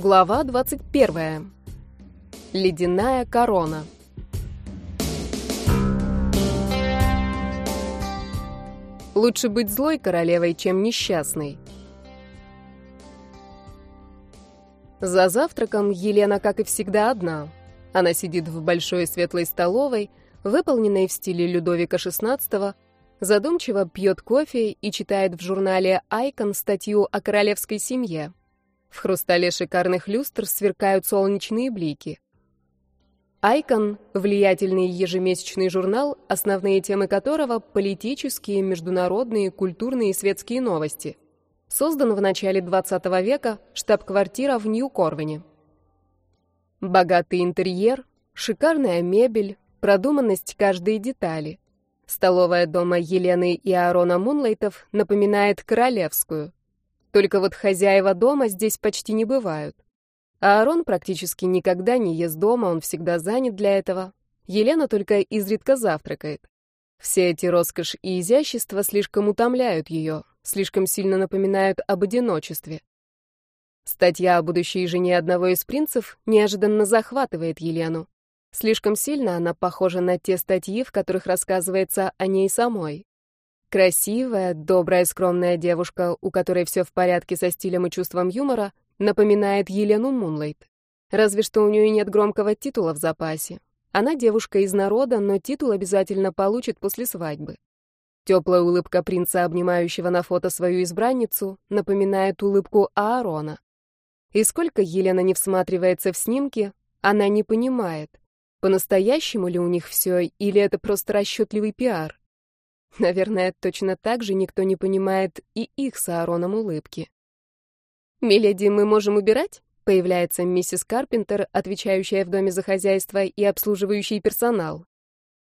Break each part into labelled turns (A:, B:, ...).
A: Глава 21. Ледяная корона. Лучше быть злой королевой, чем несчастной. За завтраком Елена, как и всегда, одна. Она сидит в большой светлой столовой, выполненной в стиле Людовика XVI, задумчиво пьет кофе и читает в журнале «Айкон» статью о королевской семье. В хрустале шикарных люстр сверкают солнечные блики. Айкон — влиятельный ежемесячный журнал, основные темы которого — политические, международные, культурные и светские новости. Создан в начале 20 века, штаб-квартира в Нью-Корвине. Богатый интерьер, шикарная мебель, продуманность каждой детали. Столовая дома Елены и Аарона Мунлейтов напоминает королевскую. Только вот хозяева дома здесь почти не бывают. А Аарон практически никогда не ест дома, он всегда занят для этого. Елена только изредка завтракает. Все эти роскошь и изящество слишком утомляют ее, слишком сильно напоминают об одиночестве. Статья о будущей жене одного из принцев неожиданно захватывает Елену. Слишком сильно она похожа на те статьи, в которых рассказывается о ней самой. Красивая, добрая, скромная девушка, у которой все в порядке со стилем и чувством юмора, напоминает Елену Мунлайт. Разве что у нее нет громкого титула в запасе. Она девушка из народа, но титул обязательно получит после свадьбы. Теплая улыбка принца, обнимающего на фото свою избранницу, напоминает улыбку Аарона. И сколько Елена не всматривается в снимки, она не понимает, по-настоящему ли у них все, или это просто расчетливый пиар. Наверное, точно так же никто не понимает и их с Аароном улыбки. «Миледи, мы можем убирать?» Появляется миссис Карпентер, отвечающая в доме за хозяйство и обслуживающий персонал.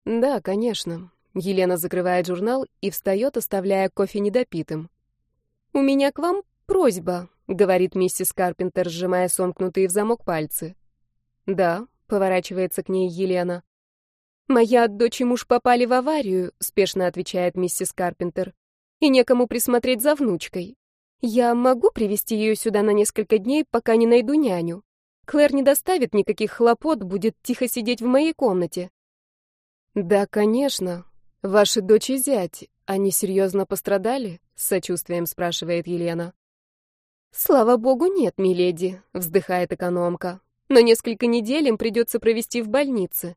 A: «Да, конечно». Елена закрывает журнал и встает, оставляя кофе недопитым. «У меня к вам просьба», — говорит миссис Карпентер, сжимая сомкнутые в замок пальцы. «Да», — поворачивается к ней Елена. «Моя дочь и муж попали в аварию», — спешно отвечает миссис Карпентер. «И некому присмотреть за внучкой. Я могу привести ее сюда на несколько дней, пока не найду няню. Клэр не доставит никаких хлопот, будет тихо сидеть в моей комнате». «Да, конечно. Ваши дочь и зять, они серьезно пострадали?» — с сочувствием спрашивает Елена. «Слава богу, нет, миледи», — вздыхает экономка. «Но несколько недель им придется провести в больнице».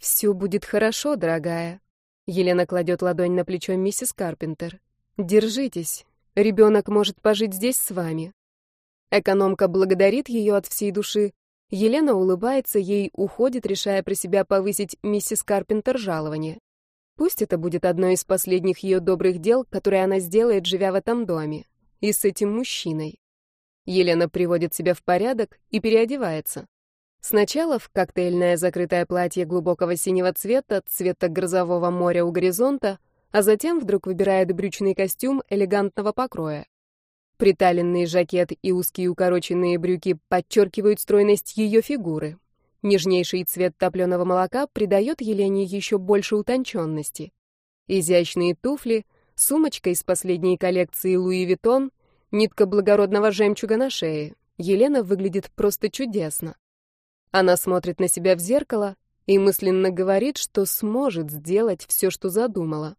A: «Все будет хорошо, дорогая». Елена кладет ладонь на плечо миссис Карпентер. «Держитесь. Ребенок может пожить здесь с вами». Экономка благодарит ее от всей души. Елена улыбается ей, уходит, решая про себя повысить миссис Карпентер жалование. Пусть это будет одно из последних ее добрых дел, которые она сделает, живя в этом доме. И с этим мужчиной. Елена приводит себя в порядок и переодевается. Сначала в коктейльное закрытое платье глубокого синего цвета, цвета грозового моря у горизонта, а затем вдруг выбирает брючный костюм элегантного покроя. Приталенный жакет и узкие укороченные брюки подчеркивают стройность ее фигуры. Нежнейший цвет топленого молока придает Елене еще больше утонченности. Изящные туфли, сумочка из последней коллекции Луи Виттон, нитка благородного жемчуга на шее. Елена выглядит просто чудесно. Она смотрит на себя в зеркало и мысленно говорит, что сможет сделать все, что задумала.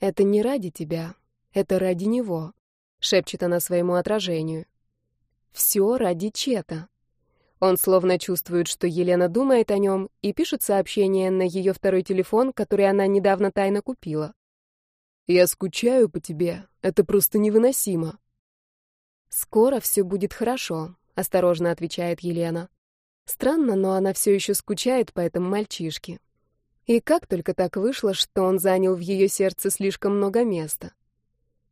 A: «Это не ради тебя, это ради него», — шепчет она своему отражению. «Все ради Чета». Он словно чувствует, что Елена думает о нем, и пишет сообщение на ее второй телефон, который она недавно тайно купила. «Я скучаю по тебе. Это просто невыносимо». «Скоро все будет хорошо», — осторожно отвечает Елена. Странно, но она все еще скучает по этому мальчишке. И как только так вышло, что он занял в ее сердце слишком много места.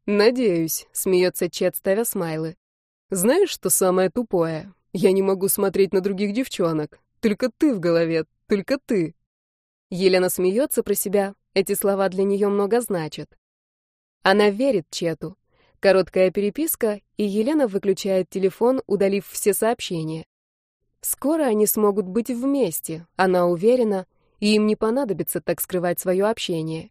A: «Надеюсь», — смеется Чет, ставя смайлы. «Знаешь, что самое тупое? Я не могу смотреть на других девчонок. Только ты в голове, только ты». Елена смеется про себя, эти слова для нее много значат. Она верит Чету. Короткая переписка, и Елена выключает телефон, удалив все сообщения. Скоро они смогут быть вместе, она уверена, и им не понадобится так скрывать свое общение.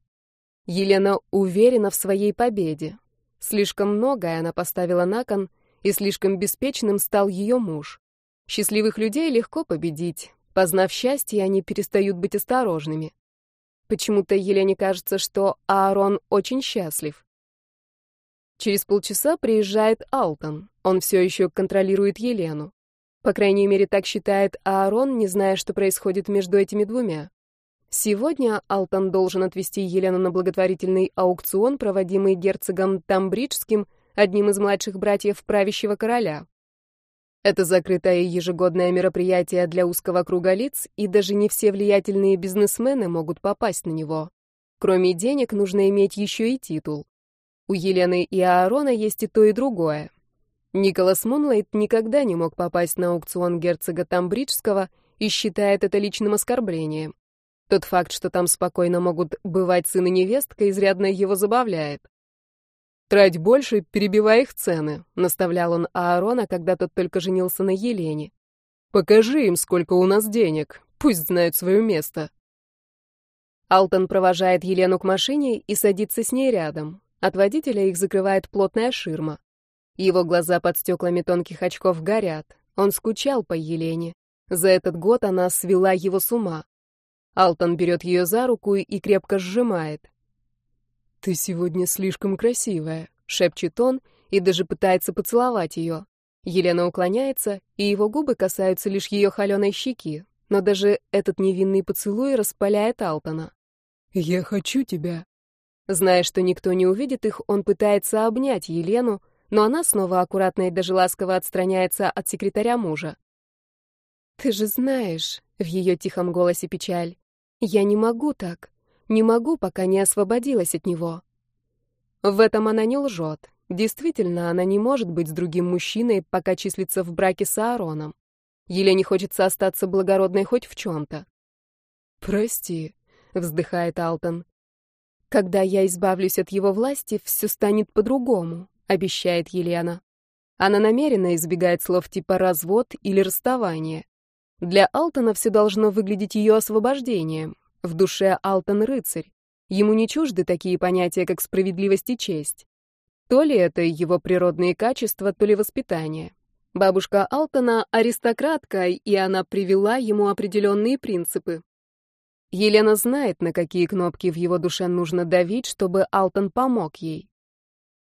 A: Елена уверена в своей победе. Слишком многое она поставила на кон, и слишком беспечным стал ее муж. Счастливых людей легко победить. Познав счастье, они перестают быть осторожными. Почему-то Елене кажется, что Аарон очень счастлив. Через полчаса приезжает Алтон. Он все еще контролирует Елену. По крайней мере, так считает Аарон, не зная, что происходит между этими двумя. Сегодня Алтон должен отвезти Елену на благотворительный аукцион, проводимый герцогом Тамбриджским, одним из младших братьев правящего короля. Это закрытое ежегодное мероприятие для узкого круга лиц, и даже не все влиятельные бизнесмены могут попасть на него. Кроме денег, нужно иметь еще и титул. У Елены и Аарона есть и то, и другое. Николас Мунлайт никогда не мог попасть на аукцион герцога Тамбриджского и считает это личным оскорблением. Тот факт, что там спокойно могут бывать сын и невестка, изрядно его забавляет. «Трать больше, перебивая их цены», — наставлял он Аарона, когда тот только женился на Елене. «Покажи им, сколько у нас денег, пусть знают свое место». Алтон провожает Елену к машине и садится с ней рядом. От водителя их закрывает плотная ширма. Его глаза под стеклами тонких очков горят. Он скучал по Елене. За этот год она свела его с ума. Алтон берет ее за руку и крепко сжимает. «Ты сегодня слишком красивая», — шепчет он и даже пытается поцеловать ее. Елена уклоняется, и его губы касаются лишь ее холеной щеки, но даже этот невинный поцелуй распаляет Алтона. «Я хочу тебя». Зная, что никто не увидит их, он пытается обнять Елену, но она снова аккуратно и даже ласково отстраняется от секретаря мужа. «Ты же знаешь», — в ее тихом голосе печаль, — «я не могу так. Не могу, пока не освободилась от него. В этом она не лжет. Действительно, она не может быть с другим мужчиной, пока числится в браке с Аароном. Елене хочется остаться благородной хоть в чем-то. «Прости», — вздыхает Алтон. «Когда я избавлюсь от его власти, все станет по-другому», — обещает Елена. Она намеренно избегает слов типа «развод» или «расставание». Для Алтона все должно выглядеть ее освобождением, в душе Алтон рыцарь. Ему не чужды такие понятия, как справедливость и честь. То ли это его природные качества, то ли воспитание. Бабушка Алтона — аристократка, и она привела ему определенные принципы. Елена знает, на какие кнопки в его душе нужно давить, чтобы Алтон помог ей.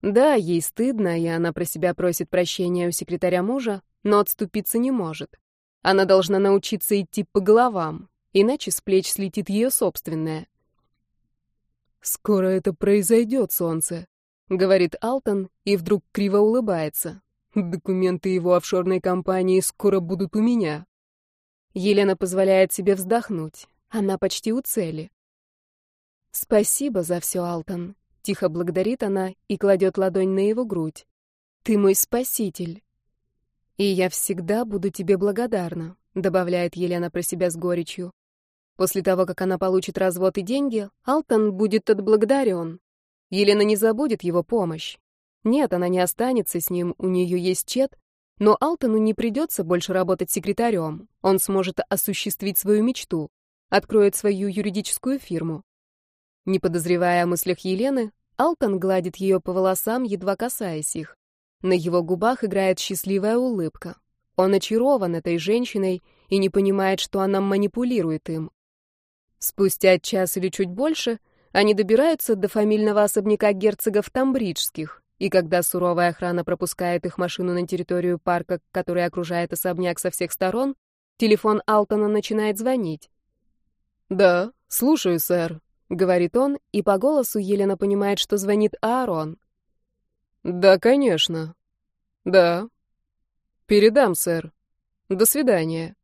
A: Да, ей стыдно, и она про себя просит прощения у секретаря мужа, но отступиться не может. Она должна научиться идти по головам, иначе с плеч слетит ее собственное. «Скоро это произойдет, солнце», — говорит Алтон и вдруг криво улыбается. «Документы его офшорной компании скоро будут у меня». Елена позволяет себе вздохнуть. Она почти у цели. «Спасибо за все, Алтон», — тихо благодарит она и кладет ладонь на его грудь. «Ты мой спаситель. И я всегда буду тебе благодарна», — добавляет Елена про себя с горечью. После того, как она получит развод и деньги, Алтон будет отблагодарен. Елена не забудет его помощь. Нет, она не останется с ним, у нее есть чет, но Алтону не придется больше работать секретарем. Он сможет осуществить свою мечту, откроет свою юридическую фирму. Не подозревая о мыслях Елены, Алтон гладит ее по волосам, едва касаясь их. На его губах играет счастливая улыбка. Он очарован этой женщиной и не понимает, что она манипулирует им. Спустя час или чуть больше они добираются до фамильного особняка герцогов Тамбриджских, и когда суровая охрана пропускает их машину на территорию парка, который окружает особняк со всех сторон, телефон Алтона начинает звонить. «Да, слушаю, сэр», — говорит он, и по голосу Елена понимает, что звонит Аарон. «Да, конечно. Да. Передам, сэр. До свидания».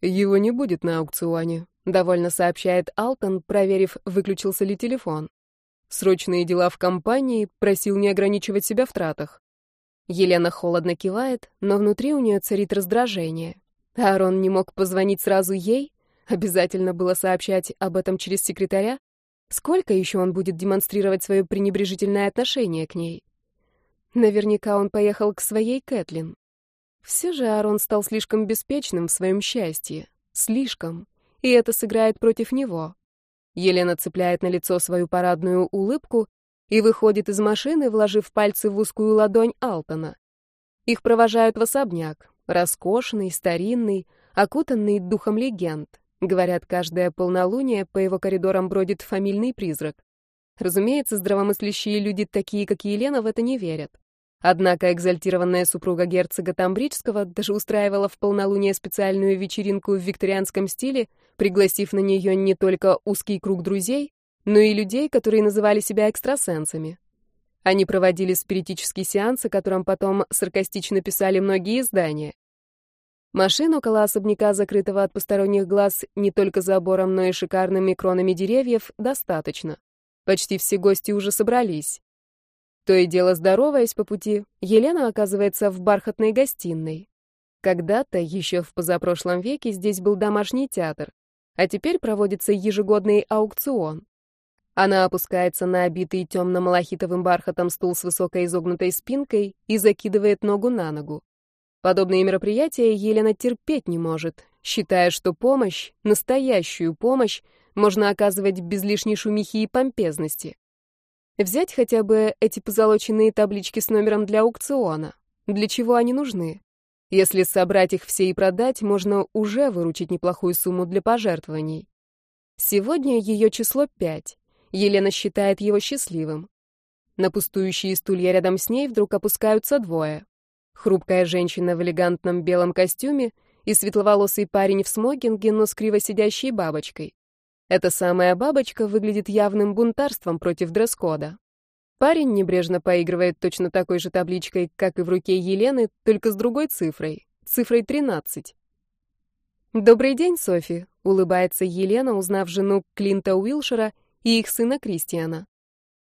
A: Его не будет на аукционе. Довольно сообщает Алтон, проверив, выключился ли телефон. Срочные дела в компании, просил не ограничивать себя в тратах. Елена холодно кивает, но внутри у нее царит раздражение. Аарон не мог позвонить сразу ей? Обязательно было сообщать об этом через секретаря? Сколько еще он будет демонстрировать свое пренебрежительное отношение к ней? Наверняка он поехал к своей Кэтлин. Все же Аарон стал слишком беспечным в своем счастье. Слишком и это сыграет против него. Елена цепляет на лицо свою парадную улыбку и выходит из машины, вложив пальцы в узкую ладонь Алтона. Их провожают в особняк. Роскошный, старинный, окутанный духом легенд. Говорят, каждое полнолуние по его коридорам бродит фамильный призрак. Разумеется, здравомыслящие люди, такие как Елена, в это не верят. Однако экзальтированная супруга герцога Тамбриджского даже устраивала в полнолуние специальную вечеринку в викторианском стиле, пригласив на нее не только узкий круг друзей, но и людей, которые называли себя экстрасенсами. Они проводили спиритический сеанс, о котором потом саркастично писали многие издания. Машин около особняка, закрытого от посторонних глаз не только забором, но и шикарными кронами деревьев, достаточно. Почти все гости уже собрались. То и дело здороваясь по пути, Елена оказывается в бархатной гостиной. Когда-то, еще в позапрошлом веке, здесь был домашний театр, а теперь проводится ежегодный аукцион. Она опускается на обитый темно-малахитовым бархатом стул с высокой изогнутой спинкой и закидывает ногу на ногу. Подобные мероприятия Елена терпеть не может, считая, что помощь, настоящую помощь, можно оказывать без лишней шумихи и помпезности. Взять хотя бы эти позолоченные таблички с номером для аукциона. Для чего они нужны? Если собрать их все и продать, можно уже выручить неплохую сумму для пожертвований. Сегодня ее число пять. Елена считает его счастливым. На пустующие стулья рядом с ней вдруг опускаются двое. Хрупкая женщина в элегантном белом костюме и светловолосый парень в смокинге, но с криво сидящей бабочкой. Эта самая бабочка выглядит явным бунтарством против дресс-кода. Парень небрежно поигрывает точно такой же табличкой, как и в руке Елены, только с другой цифрой, цифрой 13. «Добрый день, Софи», — улыбается Елена, узнав жену Клинта Уилшера и их сына Кристиана.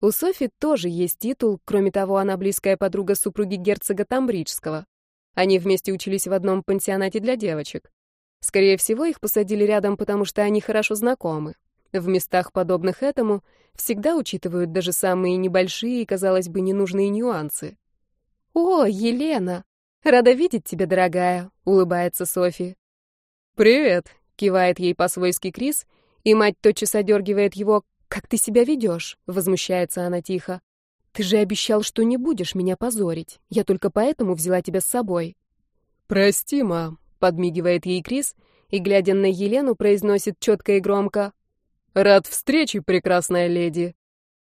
A: У Софи тоже есть титул, кроме того, она близкая подруга супруги герцога Тамбриджского. Они вместе учились в одном пансионате для девочек. Скорее всего, их посадили рядом, потому что они хорошо знакомы. В местах, подобных этому, всегда учитывают даже самые небольшие и, казалось бы, ненужные нюансы. «О, Елена! Рада видеть тебя, дорогая!» — улыбается Софи.
B: «Привет!»
A: — кивает ей по-свойски Крис, и мать тотчас одергивает его. «Как ты себя ведешь?» — возмущается она тихо. «Ты же обещал, что не будешь меня позорить. Я только поэтому взяла тебя с собой».
B: «Прости, мам»,
A: Подмигивает ей Крис и, глядя на Елену, произносит четко и громко. «Рад встрече, прекрасная леди!»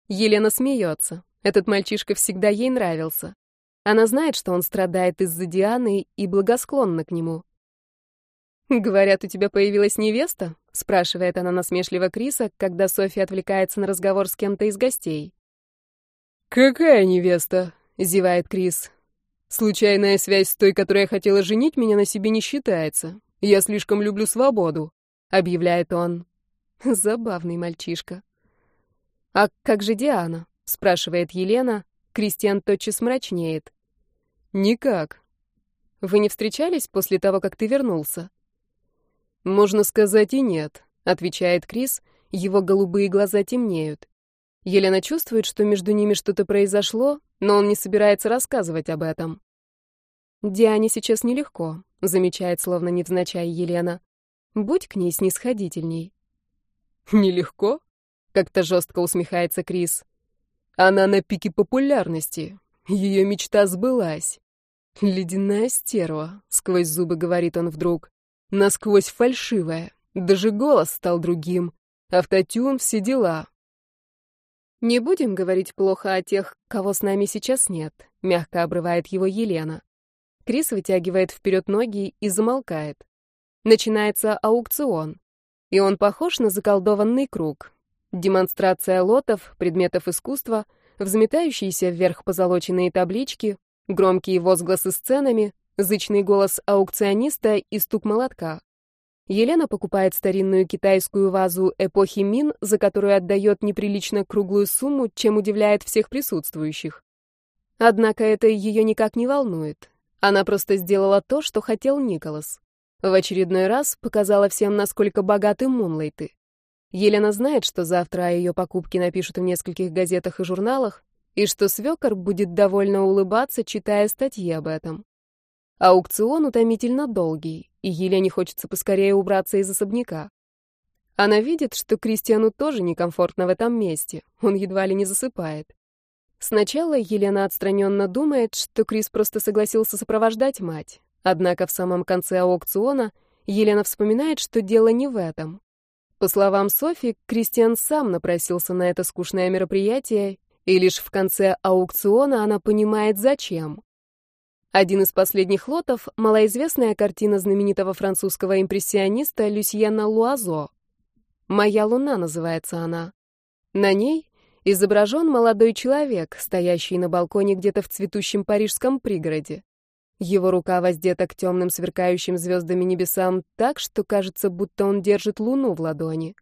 A: Елена смеется. Этот мальчишка всегда ей нравился. Она знает, что он страдает из-за Дианы и благосклонна к нему. «Говорят, у тебя появилась невеста?» — спрашивает она насмешливо Криса, когда Софья отвлекается на разговор с кем-то из гостей.
B: «Какая невеста?» — зевает Крис. Случайная связь с той, которая хотела женить меня на себе, не считается. Я слишком люблю свободу», — объявляет он.
A: Забавный мальчишка. «А как же Диана?» — спрашивает Елена. Кристиан тотчас мрачнеет.
B: «Никак».
A: «Вы не встречались после того, как ты вернулся?»
B: «Можно сказать и нет», —
A: отвечает Крис. Его голубые глаза темнеют. Елена чувствует, что между ними что-то произошло, но он не собирается рассказывать об этом. «Диане сейчас нелегко», — замечает, словно невзначай Елена. «Будь к ней снисходительней».
B: «Нелегко?» — как-то жестко усмехается Крис. «Она на пике популярности. Ее мечта сбылась. Ледяная стерва», — сквозь зубы говорит он вдруг. «Насквозь фальшивая. Даже голос стал другим. Автотюн, все дела.
A: «Не будем говорить плохо о тех, кого с нами сейчас нет», — мягко обрывает его Елена. Крис вытягивает вперед ноги и замолкает. Начинается аукцион. И он похож на заколдованный круг. Демонстрация лотов, предметов искусства, взметающиеся вверх позолоченные таблички, громкие возгласы сценами, зычный голос аукциониста и стук молотка. Елена покупает старинную китайскую вазу эпохи Мин, за которую отдает неприлично круглую сумму, чем удивляет всех присутствующих. Однако это ее никак не волнует. Она просто сделала то, что хотел Николас. В очередной раз показала всем, насколько богаты Мунлайты. Елена знает, что завтра о ее покупке напишут в нескольких газетах и журналах, и что свекор будет довольно улыбаться, читая статьи об этом. Аукцион утомительно долгий, и Елене хочется поскорее убраться из особняка. Она видит, что Кристиану тоже некомфортно в этом месте, он едва ли не засыпает. Сначала Елена отстраненно думает, что Крис просто согласился сопровождать мать. Однако в самом конце аукциона Елена вспоминает, что дело не в этом. По словам Софи, Кристиан сам напросился на это скучное мероприятие, и лишь в конце аукциона она понимает, зачем. Один из последних лотов — малоизвестная картина знаменитого французского импрессиониста Люсьена Луазо. «Моя луна» называется она. На ней изображен молодой человек, стоящий на балконе где-то в цветущем парижском пригороде. Его рука воздета к темным сверкающим звездами небесам так, что кажется, будто он держит луну в ладони.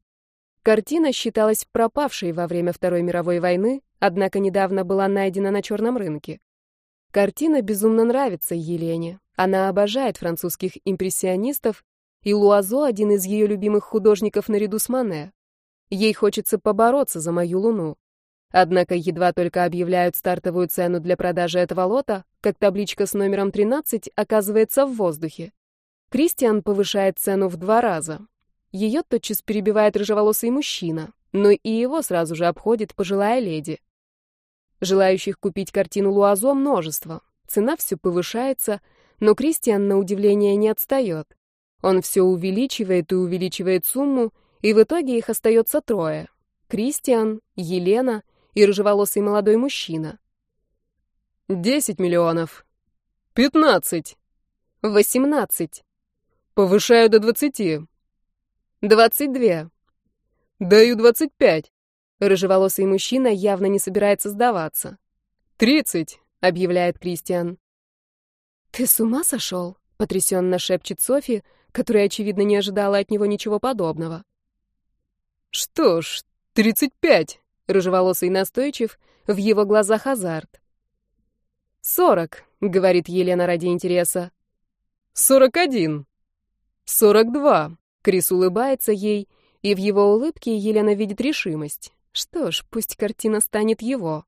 A: Картина считалась пропавшей во время Второй мировой войны, однако недавно была найдена на черном рынке. Картина безумно нравится Елене. Она обожает французских импрессионистов, и Луазо — один из ее любимых художников наряду с Мане. Ей хочется побороться за мою луну. Однако едва только объявляют стартовую цену для продажи этого лота, как табличка с номером 13 оказывается в воздухе. Кристиан повышает цену в два раза. Ее тотчас перебивает рыжеволосый мужчина, но и его сразу же обходит пожилая леди. Желающих купить картину Луазо множество. Цена все повышается, но Кристиан, на удивление, не отстает. Он все увеличивает и увеличивает сумму, и в итоге их остается трое. Кристиан, Елена и рыжеволосый молодой мужчина.
B: «Десять миллионов». «Пятнадцать».
A: «Восемнадцать».
B: «Повышаю до двадцати».
A: «Двадцать две».
B: «Даю двадцать пять».
A: Рыжеволосый мужчина явно не собирается сдаваться.
B: «Тридцать», —
A: объявляет Кристиан. «Ты с ума сошел?» — потрясенно шепчет Софи, которая, очевидно, не ожидала от него ничего подобного.
B: «Что ж, тридцать пять», — рыжеволосый настойчив, в его глазах азарт.
A: «Сорок», — говорит Елена ради интереса.
B: «Сорок один».
A: «Сорок два», — Крис улыбается ей, и в его улыбке Елена видит решимость. Что ж, пусть картина станет его.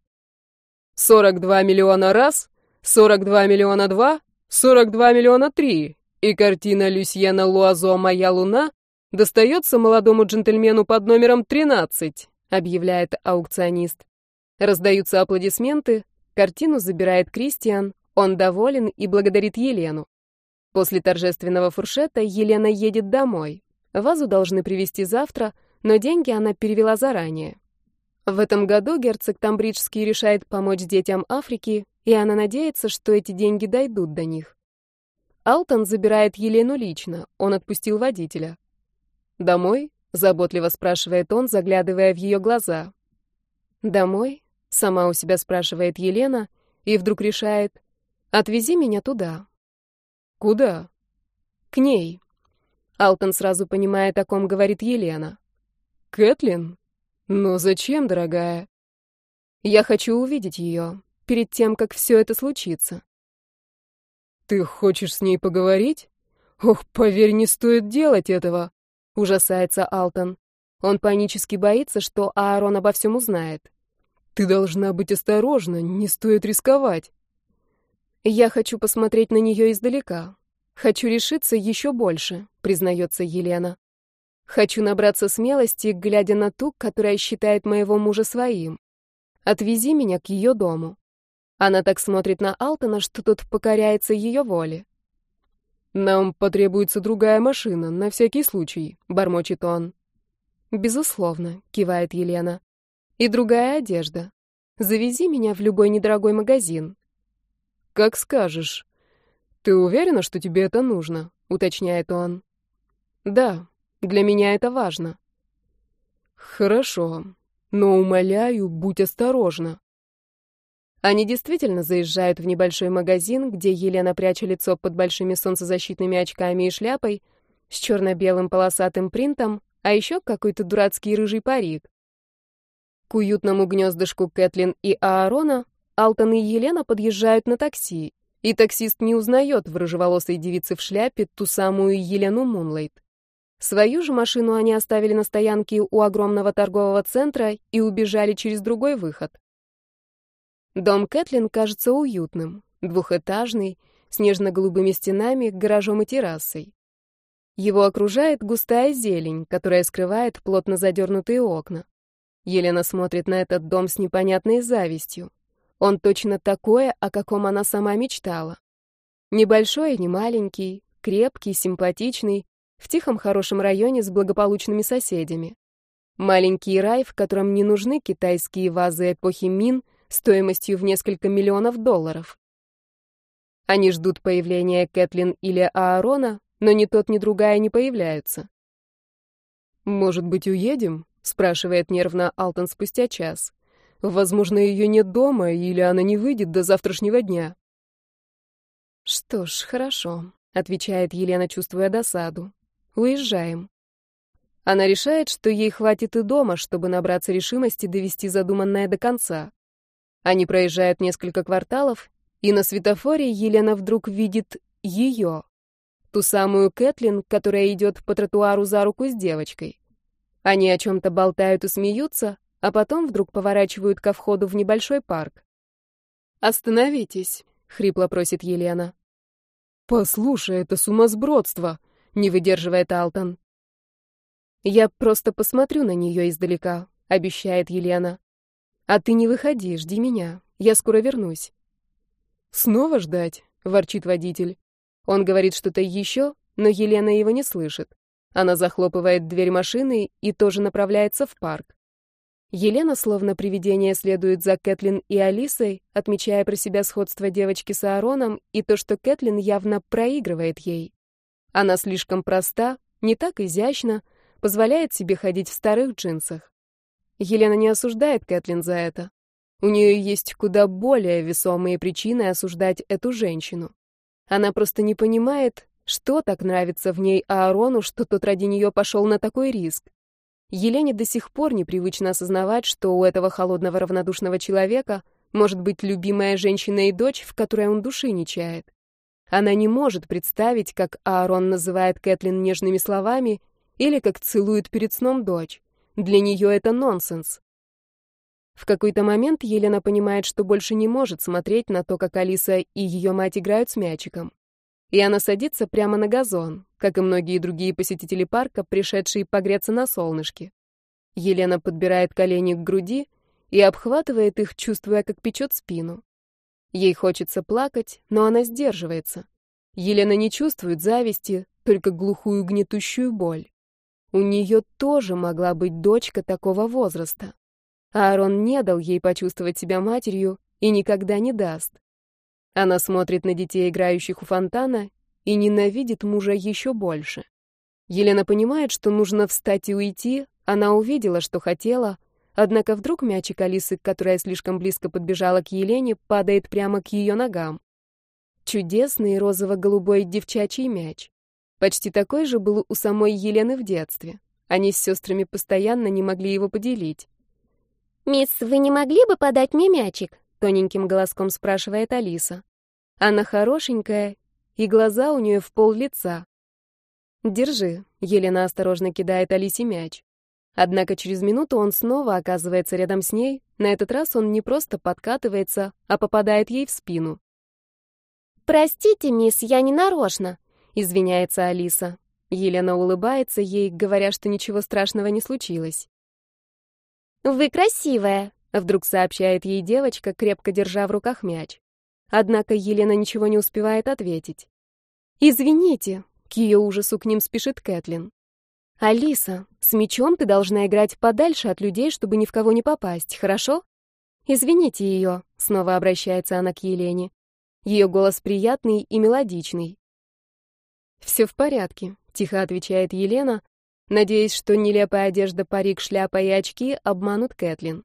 B: «Сорок два миллиона раз, сорок два миллиона два, сорок два миллиона три, и картина Люсьена Луазо «Моя луна» достается молодому джентльмену под номером тринадцать, объявляет аукционист. Раздаются аплодисменты, картину забирает Кристиан, он доволен и благодарит Елену. После торжественного фуршета Елена едет домой. Вазу должны привезти завтра, но деньги она перевела заранее. В этом году герцог Тамбриджский решает помочь детям Африки, и она надеется, что эти деньги дойдут до них. Алтон забирает Елену лично, он отпустил водителя. «Домой?» — заботливо спрашивает он, заглядывая в ее глаза. «Домой?» — сама у себя спрашивает Елена, и вдруг решает, «Отвези меня туда». «Куда?»
A: «К ней». Алтон сразу понимает, о ком говорит Елена.
B: «Кэтлин?» «Но зачем, дорогая?»
A: «Я хочу увидеть ее, перед тем, как все это случится».
B: «Ты хочешь с ней поговорить? Ох, поверь, не стоит делать этого!» — ужасается Алтон. Он панически боится, что Аарон обо всем узнает. «Ты должна быть осторожна, не стоит рисковать».
A: «Я хочу посмотреть на нее издалека. Хочу решиться еще больше», — признается Елена. Хочу набраться смелости, глядя на ту, которая считает моего мужа своим. Отвези меня к ее дому. Она так смотрит на Алтона, что тот покоряется ее воле.
B: «Нам потребуется другая машина, на всякий случай», — бормочет он.
A: «Безусловно», — кивает Елена. «И другая одежда. Завези меня в любой недорогой магазин».
B: «Как скажешь. Ты уверена, что тебе это нужно?» — уточняет он.
A: «Да, для меня это важно.
B: Хорошо, но умоляю, будь осторожна.
A: Они действительно заезжают в небольшой магазин, где Елена, пряча лицо под большими солнцезащитными очками и шляпой, с черно-белым полосатым принтом, а еще какой-то дурацкий рыжий парик. К уютному гнездышку Кэтлин и Аарона Алтон и Елена подъезжают на такси, и таксист не узнает в рыжеволосой девице в шляпе ту самую Елену Мунлайт. Свою же машину они оставили на стоянке у огромного торгового центра и убежали через другой выход. Дом Кэтлин кажется уютным, двухэтажный, с нежно-голубыми стенами, гаражом и террасой. Его окружает густая зелень, которая скрывает плотно задернутые окна. Елена смотрит на этот дом с непонятной завистью. Он точно такое, о каком она сама мечтала. Небольшой, не маленький, крепкий, симпатичный, в тихом хорошем районе с благополучными соседями. Маленький рай, в котором не нужны китайские вазы эпохи Мин стоимостью в несколько миллионов долларов. Они ждут появления Кэтлин или Аарона, но ни тот, ни другая не появляются.
B: «Может быть, уедем?» — спрашивает нервно Алтон спустя час. «Возможно, ее нет дома, или она не выйдет до завтрашнего дня».
A: «Что ж, хорошо», — отвечает Елена, чувствуя досаду. «Уезжаем». Она решает, что ей хватит и дома, чтобы набраться решимости довести задуманное до конца. Они проезжают несколько кварталов, и на светофоре Елена вдруг видит ее, ту самую Кэтлин, которая идет по тротуару за руку с девочкой. Они о чем-то болтают и смеются, а потом вдруг поворачивают ко входу в небольшой парк.
B: «Остановитесь», — хрипло просит Елена.
A: «Послушай, это сумасбродство», — не выдерживает Алтон. «Я просто посмотрю на нее издалека», — обещает Елена. «А ты не выходи, жди меня. Я скоро вернусь».
B: «Снова ждать?» — ворчит водитель.
A: Он говорит что-то еще, но Елена его не слышит. Она захлопывает дверь машины и тоже направляется в парк. Елена, словно привидение, следует за Кэтлин и Алисой, отмечая про себя сходство девочки с Аароном и то, что Кэтлин явно проигрывает ей. Она слишком проста, не так изящна, позволяет себе ходить в старых джинсах. Елена не осуждает Кэтлин за это. У нее есть куда более весомые причины осуждать эту женщину. Она просто не понимает, что так нравится в ней Аарону, что тот ради нее пошел на такой риск. Елене до сих пор непривычно осознавать, что у этого холодного равнодушного человека может быть любимая женщина и дочь, в которой он души не чает. Она не может представить, как Аарон называет Кэтлин нежными словами или как целует перед сном дочь. Для нее это нонсенс. В какой-то момент Елена понимает, что больше не может смотреть на то, как Алиса и ее мать играют с мячиком. И она садится прямо на газон, как и многие другие посетители парка, пришедшие погреться на солнышке. Елена подбирает колени к груди и обхватывает их, чувствуя, как печет спину. Ей хочется плакать, но она сдерживается. Елена не чувствует зависти, только глухую гнетущую боль. У нее тоже могла быть дочка такого возраста. Аарон не дал ей почувствовать себя матерью и никогда не даст. Она смотрит на детей, играющих у фонтана, и ненавидит мужа еще больше. Елена понимает, что нужно встать и уйти, она увидела, что хотела, однако вдруг мячик Алисы, которая слишком близко подбежала к Елене, падает прямо к ее ногам. Чудесный розово-голубой девчачий мяч. Почти такой же был у самой Елены в детстве. Они с сестрами постоянно не могли его поделить.
C: «Мисс, вы не могли бы подать мне мячик?»
A: — тоненьким голоском спрашивает Алиса. Она хорошенькая, и глаза у нее в пол лица. «Держи», — Елена осторожно кидает Алисе мяч. Однако через минуту он снова оказывается рядом с ней, на этот раз он не просто подкатывается, а попадает ей в спину.
C: «Простите, мисс, я не нарочно»,
A: извиняется Алиса. Елена улыбается ей, говоря, что ничего страшного не случилось.
C: «Вы красивая», —
A: вдруг сообщает ей девочка, крепко держа в руках мяч. Однако Елена ничего не успевает ответить. «Извините», — к ее ужасу к ним спешит Кэтлин. «Алиса, с мячом ты должна играть подальше от людей, чтобы ни в кого не попасть, хорошо?» «Извините ее», — снова обращается она к Елене. Ее голос приятный и мелодичный. «Все в порядке», — тихо отвечает Елена, надеясь, что нелепая одежда, парик, шляпа и очки обманут Кэтлин.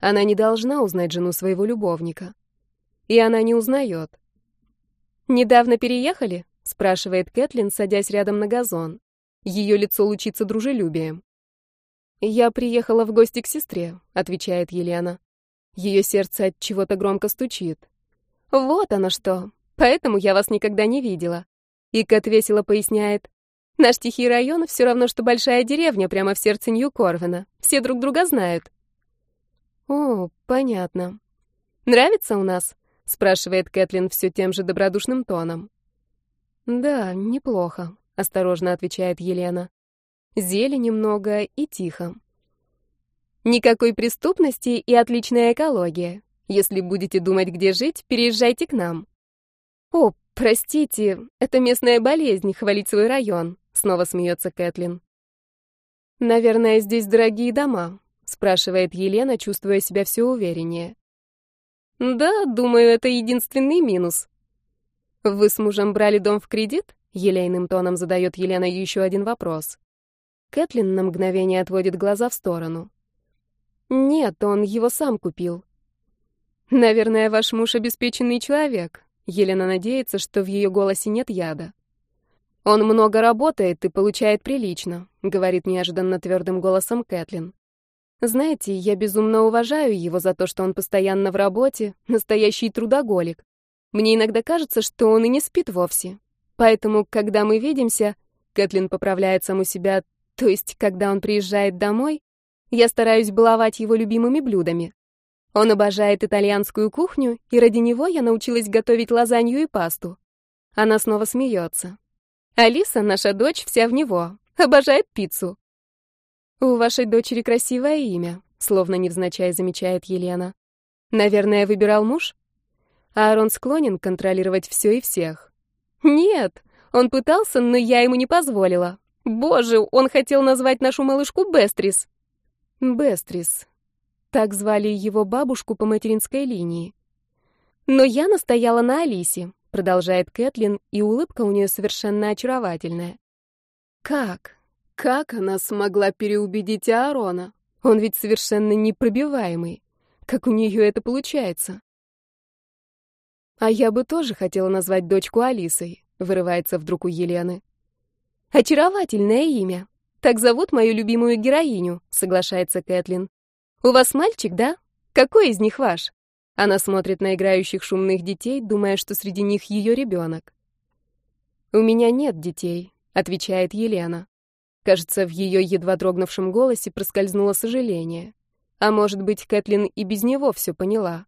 A: Она не должна узнать жену своего любовника. И она не узнает. «Недавно переехали?» — спрашивает Кэтлин, садясь рядом на газон. Ее лицо лучится дружелюбием. «Я приехала в гости к сестре», — отвечает Елена. Ее сердце от чего-то громко стучит. «Вот оно что! Поэтому я вас никогда не видела. И Кэт весело поясняет. Наш тихий район все равно, что большая деревня прямо в сердце Нью-Корвена. Все друг друга знают. О, понятно. Нравится у нас? спрашивает Кэтлин все тем же добродушным тоном. Да, неплохо, осторожно отвечает Елена. Зелени много и тихо. Никакой преступности и отличная экология. Если будете думать, где жить, переезжайте к нам. О, простите, это местная болезнь, хвалить свой район, снова смеется Кэтлин. Наверное, здесь дорогие дома, спрашивает Елена, чувствуя себя все увереннее. Да, думаю, это единственный минус. Вы с мужем брали дом в кредит? Елейным тоном задает Елена еще один вопрос. Кэтлин на мгновение отводит глаза в сторону. Нет, он его сам купил. Наверное, ваш муж обеспеченный человек. Елена надеется, что в ее голосе нет яда. Он много работает и получает прилично, говорит неожиданно твердым голосом Кэтлин. Знаете, я безумно уважаю его за то, что он постоянно в работе, настоящий трудоголик. Мне иногда кажется, что он и не спит вовсе. Поэтому, когда мы видимся, Кэтлин поправляет саму себя, то есть, когда он приезжает домой, я стараюсь баловать его любимыми блюдами. Он обожает итальянскую кухню, и ради него я научилась готовить лазанью и пасту. Она снова смеется. Алиса, наша дочь, вся в него. Обожает пиццу. «У вашей дочери красивое имя», — словно невзначай замечает Елена. «Наверное, выбирал муж?» Аарон склонен контролировать все и всех. «Нет, он пытался, но я ему не позволила. Боже, он хотел назвать нашу малышку Бестрис». «Бестрис». Так звали его бабушку по материнской линии. «Но я настояла на Алисе», — продолжает Кэтлин, и улыбка у нее совершенно очаровательная. «Как? Как она смогла переубедить Аарона? Он ведь совершенно непробиваемый. Как у нее это получается? А я бы тоже хотела назвать дочку Алисой, вырывается вдруг у Елены. Очаровательное имя. Так зовут мою любимую героиню, соглашается Кэтлин. У вас мальчик, да? Какой из них ваш? Она смотрит на играющих шумных детей, думая, что среди них ее ребенок. «У меня нет детей», — отвечает Елена. Кажется, в ее едва дрогнувшем голосе проскользнуло сожаление. А может быть, Кэтлин и без него все поняла.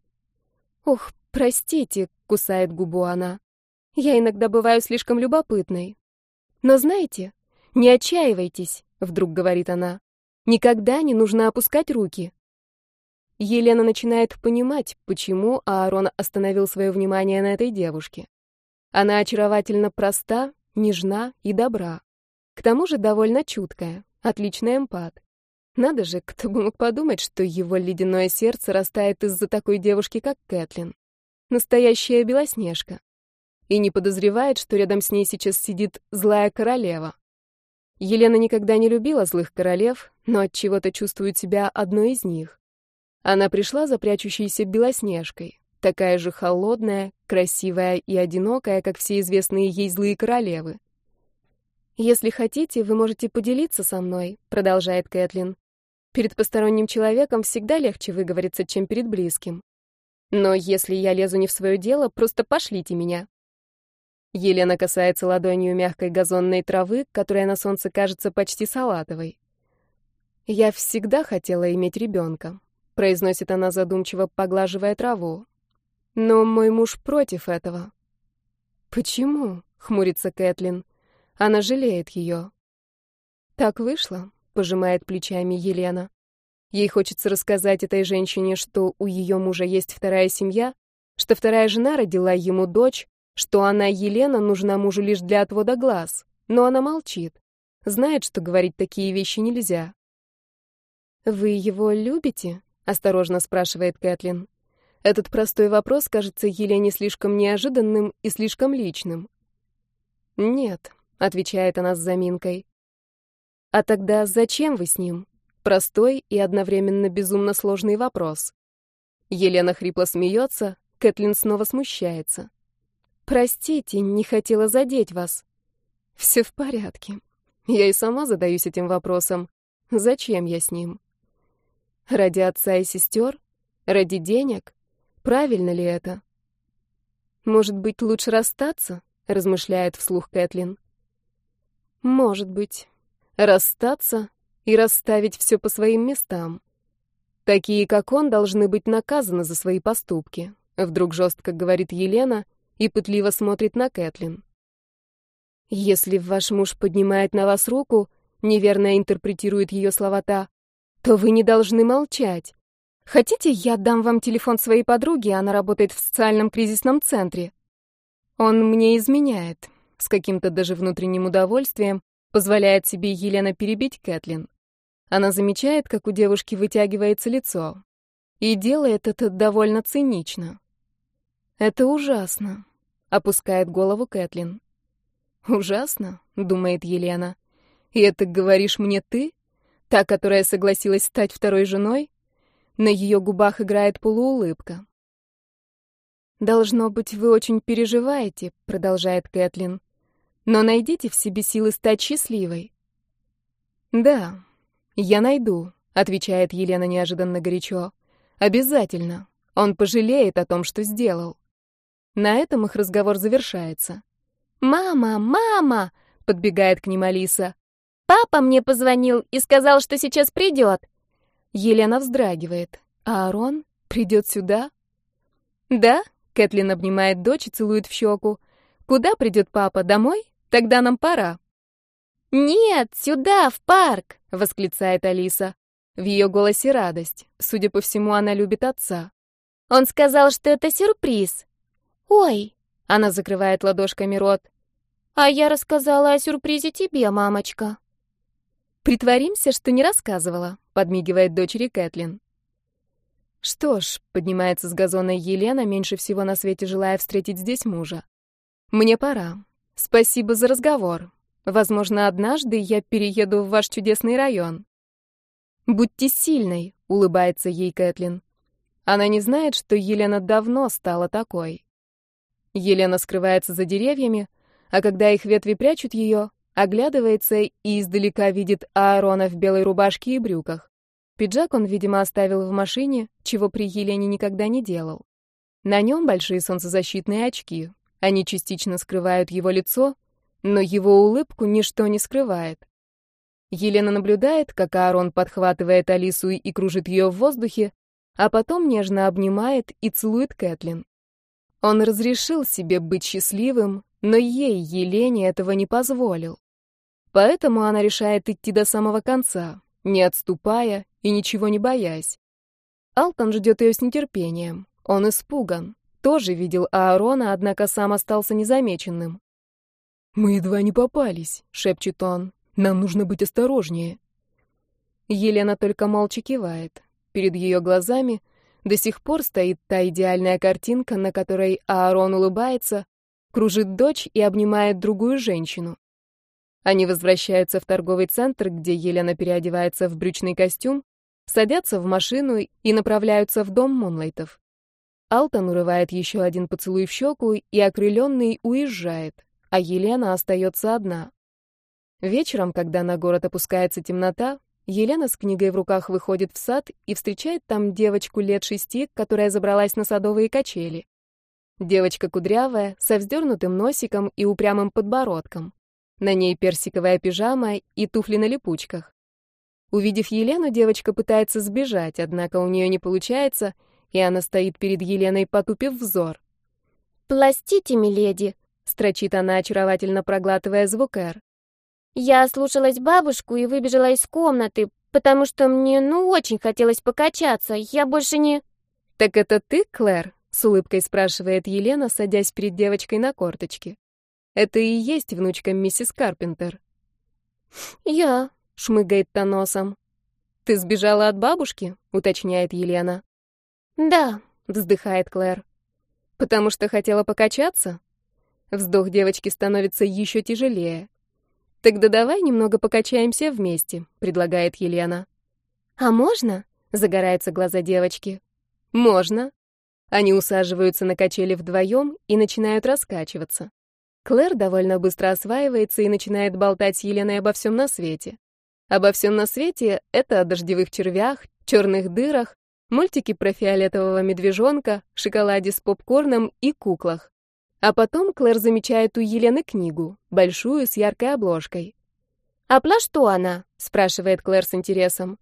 A: «Ох, простите», — кусает губу она. «Я иногда бываю слишком любопытной. Но знаете, не отчаивайтесь», — вдруг говорит она. «Никогда не нужно опускать руки». Елена начинает понимать, почему Аарон остановил свое внимание на этой девушке. Она очаровательно проста, нежна и добра. К тому же довольно чуткая, отличный эмпат. Надо же, кто бы мог подумать, что его ледяное сердце растает из-за такой девушки, как Кэтлин. Настоящая белоснежка. И не подозревает, что рядом с ней сейчас сидит злая королева. Елена никогда не любила злых королев, но от чего-то чувствует себя одной из них. Она пришла за прячущейся белоснежкой, такая же холодная, красивая и одинокая, как все известные ей злые королевы. «Если хотите, вы можете поделиться со мной», — продолжает Кэтлин. «Перед посторонним человеком всегда легче выговориться, чем перед близким. Но если я лезу не в свое дело, просто пошлите меня». Елена касается ладонью мягкой газонной травы, которая на солнце кажется почти салатовой. «Я всегда хотела иметь ребенка», — произносит она задумчиво, поглаживая траву. «Но мой муж против этого». «Почему?» — хмурится Кэтлин. Она жалеет ее. Так вышло, пожимает плечами Елена. Ей хочется рассказать этой женщине, что у ее мужа есть вторая семья, что вторая жена родила ему дочь, что она, Елена, нужна мужу лишь для отвода глаз. Но она молчит. Знает, что говорить такие вещи нельзя. «Вы его любите?» — осторожно спрашивает Кэтлин. Этот простой вопрос кажется Елене слишком неожиданным и слишком личным. «Нет», — отвечает она с заминкой. «А тогда зачем вы с ним?» Простой и одновременно безумно сложный вопрос. Елена хрипло смеется, Кэтлин снова смущается. «Простите, не хотела задеть вас». «Все в порядке. Я и сама задаюсь этим вопросом. Зачем я с ним?» «Ради отца и сестер? Ради денег? Правильно ли это?» «Может быть, лучше расстаться?» — размышляет вслух Кэтлин. Может быть. Расстаться и расставить все по своим местам. Такие, как он, должны быть наказаны за свои поступки. Вдруг жестко говорит Елена и пытливо смотрит на Кэтлин. Если ваш муж поднимает на вас руку, неверно интерпретирует ее слова та, то вы не должны молчать. Хотите, я дам вам телефон своей подруги, она работает в социальном кризисном центре. Он мне изменяет. С каким-то даже внутренним удовольствием позволяет себе Елена перебить Кэтлин. Она замечает, как у девушки вытягивается лицо. И делает это довольно цинично. «Это ужасно», — опускает голову Кэтлин. «Ужасно», — думает Елена. «И это говоришь мне ты? Та, которая согласилась стать второй женой?» На ее губах играет полуулыбка. «Должно быть, вы очень переживаете», — продолжает Кэтлин. «Но найдите в себе силы стать счастливой». «Да, я найду», — отвечает Елена неожиданно горячо. «Обязательно. Он пожалеет о том, что сделал». На этом их разговор завершается.
C: «Мама, мама!» — подбегает к ним Алиса.
D: «Папа мне позвонил и сказал, что сейчас придет».
A: Елена вздрагивает. А Арон придет сюда? Да? Кэтлин обнимает дочь и целует в щеку. Куда придет папа? Домой? Тогда нам пора.
D: Нет, сюда, в парк, восклицает Алиса.
A: В ее голосе радость. Судя по всему, она любит отца.
D: Он сказал, что это сюрприз.
C: Ой,
A: она закрывает ладошками рот.
C: А я рассказала о сюрпризе тебе, мамочка.
A: Притворимся, что не рассказывала, подмигивает дочери Кэтлин. Что ж, поднимается с газона Елена, меньше всего на свете желая встретить здесь мужа. Мне пора. Спасибо за разговор. Возможно, однажды я перееду в ваш чудесный район. Будьте сильной, улыбается ей Кэтлин. Она не знает, что Елена давно стала такой. Елена скрывается за деревьями, а когда их ветви прячут ее, Оглядывается и издалека видит Аарона в белой рубашке и брюках. Пиджак он, видимо, оставил в машине, чего при Елене никогда не делал. На нем большие солнцезащитные очки. Они частично скрывают его лицо, но его улыбку ничто не скрывает. Елена наблюдает, как Аарон подхватывает Алису и кружит ее в воздухе, а потом нежно обнимает и целует Кэтлин. Он разрешил себе быть счастливым, но ей, Елене, этого не позволил. Поэтому она решает идти до самого конца, не отступая и ничего не боясь. Алтон ждет ее с нетерпением. Он испуган. Тоже видел Аарона, однако сам остался незамеченным.
B: «Мы едва не попались», — шепчет он. «Нам нужно быть осторожнее».
A: Елена только молча кивает. Перед ее глазами до сих пор стоит та идеальная картинка, на которой Аарон улыбается, кружит дочь и обнимает другую женщину. Они возвращаются в торговый центр, где Елена переодевается в брючный костюм, садятся в машину и направляются в дом Мунлайтов. Алтон урывает еще один поцелуй в щеку и, окрыленный, уезжает, а Елена остается одна. Вечером, когда на город опускается темнота, Елена с книгой в руках выходит в сад и встречает там девочку лет шести, которая забралась на садовые качели. Девочка кудрявая, со вздернутым носиком и упрямым подбородком. На ней персиковая пижама и туфли на липучках. Увидев Елену, девочка пытается сбежать, однако у нее не получается, и она стоит перед Еленой, потупив взор.
C: «Пластите, миледи», —
A: строчит она, очаровательно проглатывая звук «Р».
C: «Я слушалась бабушку и выбежала из комнаты, потому что мне, ну, очень хотелось покачаться. Я больше не...»
A: «Так это ты, Клэр?» — с улыбкой спрашивает Елена, садясь перед девочкой на корточки. Это и есть внучка миссис Карпентер.
C: Я,
A: шмыгает та носом. Ты сбежала от бабушки? уточняет Елена.
C: Да,
A: вздыхает Клэр. Потому что хотела покачаться? Вздох девочки становится еще тяжелее. Тогда давай немного покачаемся вместе, предлагает Елена.
C: А можно?
A: Загораются глаза девочки. Можно. Они усаживаются на качели вдвоем и начинают раскачиваться. Клэр довольно быстро осваивается и начинает болтать с Еленой обо всем на свете. Обо всем на свете — это о дождевых червях, черных дырах, мультике про фиолетового медвежонка, шоколаде с попкорном и куклах. А потом Клэр замечает у Елены книгу, большую, с яркой обложкой.
C: «А про что она?»
A: — спрашивает Клэр с интересом.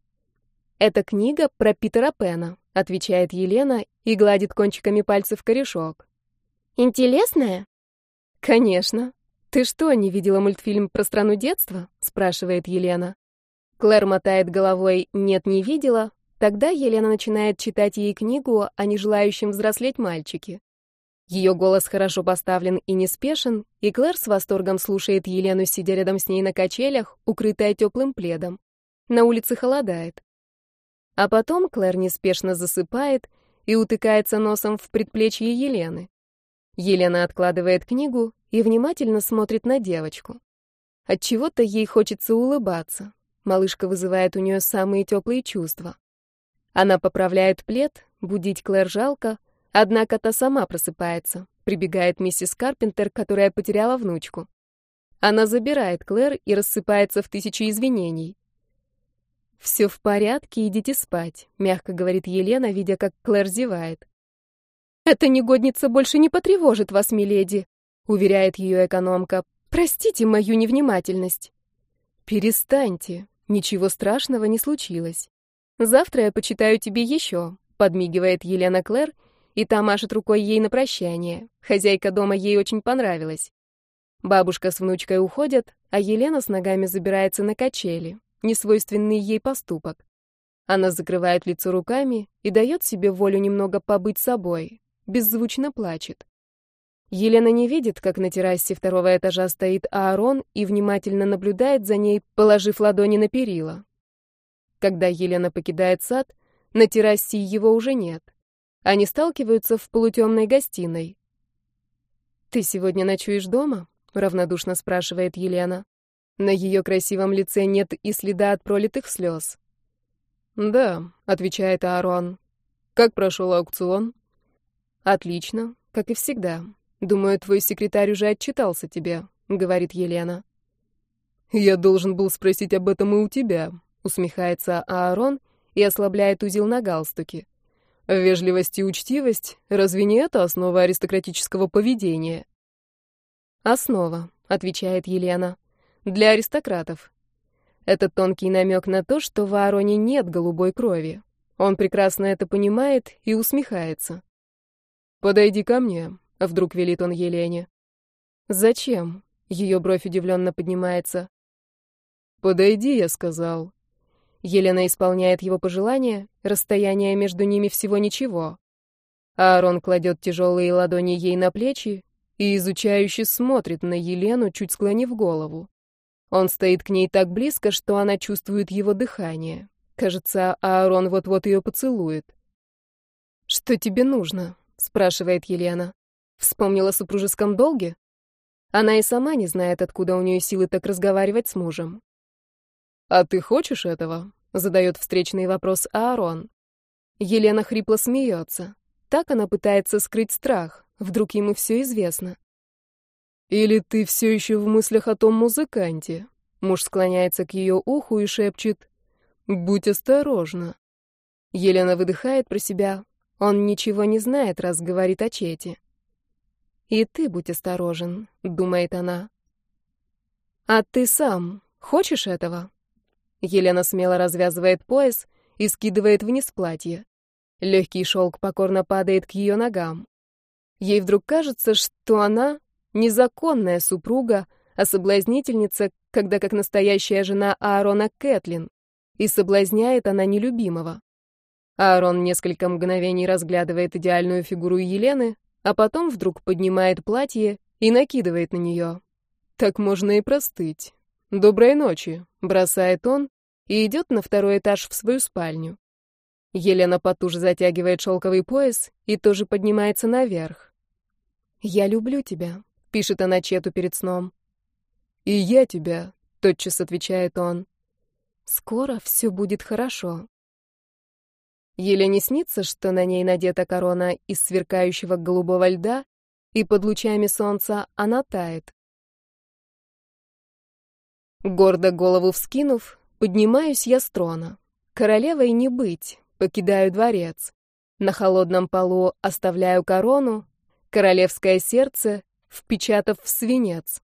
A: «Это книга про Питера Пена», — отвечает Елена и гладит кончиками пальцев корешок.
C: «Интересная?»
A: «Конечно. Ты что, не видела мультфильм про страну детства?» — спрашивает Елена. Клэр мотает головой «нет, не видела», Тогда Елена начинает читать ей книгу о нежелающем взрослеть мальчике. Ее голос хорошо поставлен и неспешен, и Клэр с восторгом слушает Елену, сидя рядом с ней на качелях, укрытая теплым пледом. На улице холодает. А потом Клэр неспешно засыпает и утыкается носом в предплечье Елены. Елена откладывает книгу и внимательно смотрит на девочку. От чего-то ей хочется улыбаться. Малышка вызывает у нее самые теплые чувства. Она поправляет плед, будить Клэр жалко, однако та сама просыпается. Прибегает миссис Карпентер, которая потеряла внучку. Она забирает Клэр и рассыпается в тысячи извинений. «Все в порядке, идите спать», — мягко говорит Елена, видя, как Клэр зевает. «Эта негодница больше не потревожит вас, миледи», — уверяет ее экономка. «Простите мою невнимательность». «Перестаньте, ничего страшного не случилось. Завтра я почитаю тебе еще», — подмигивает Елена Клэр, и та машет рукой ей на прощание. Хозяйка дома ей очень понравилась. Бабушка с внучкой уходят, а Елена с ногами забирается на качели несвойственный ей поступок. Она закрывает лицо руками и дает себе волю немного побыть собой, беззвучно плачет. Елена не видит, как на террасе второго этажа стоит Аарон и внимательно наблюдает за ней, положив ладони на перила. Когда Елена покидает сад, на террасе его уже нет. Они сталкиваются в полутемной гостиной. «Ты сегодня ночуешь дома?» — равнодушно спрашивает Елена. На ее красивом лице нет и следа от пролитых слез. «Да», — отвечает Аарон. «Как прошел аукцион?» «Отлично, как и всегда. Думаю, твой секретарь уже отчитался тебе», — говорит Елена. «Я должен был спросить об этом и у тебя», — усмехается Аарон и ослабляет узел на галстуке. «Вежливость и учтивость — разве не это основа аристократического поведения?» «Основа», — отвечает Елена для аристократов. Это тонкий намек на то, что в Аароне нет голубой крови. Он прекрасно это понимает и усмехается. «Подойди ко мне», — вдруг велит он Елене. «Зачем?» — ее бровь удивленно поднимается. «Подойди», — я сказал. Елена исполняет его пожелание, расстояние между ними всего ничего. Аарон кладет тяжелые ладони ей на плечи и изучающе смотрит на Елену, чуть склонив голову. Он стоит к ней так близко, что она чувствует его дыхание. Кажется, Аарон вот-вот ее поцелует. «Что тебе нужно?» — спрашивает Елена. Вспомнила о супружеском долге? Она и сама не знает, откуда у нее силы так разговаривать с мужем. «А ты хочешь этого?» — задает встречный вопрос Аарон. Елена хрипло смеется. Так она пытается скрыть страх. Вдруг ему все известно. «Или ты все еще в мыслях о том музыканте?» Муж склоняется к ее уху и шепчет «Будь осторожна». Елена выдыхает про себя. Он ничего не знает, раз говорит о Чете. «И ты будь осторожен», — думает она. «А ты сам хочешь этого?» Елена смело развязывает пояс и скидывает вниз платье. Легкий шелк покорно падает к ее ногам. Ей вдруг кажется, что она Незаконная супруга, а соблазнительница, когда как настоящая жена Аарона Кэтлин. И соблазняет она нелюбимого. Аарон несколько мгновений разглядывает идеальную фигуру Елены, а потом вдруг поднимает платье и накидывает на нее. Так можно и простыть. «Доброй ночи», — бросает он и идет на второй этаж в свою спальню. Елена потуже затягивает шелковый пояс и тоже поднимается наверх. «Я люблю тебя», пишет она Чету перед сном. «И я тебя», — тотчас отвечает он. «Скоро все будет хорошо». Еле снится, что на ней надета корона из сверкающего голубого льда, и под лучами солнца она тает. Гордо голову вскинув, поднимаюсь я с трона. Королевой не быть, покидаю дворец. На холодном полу оставляю корону, королевское сердце впечатав в свинец.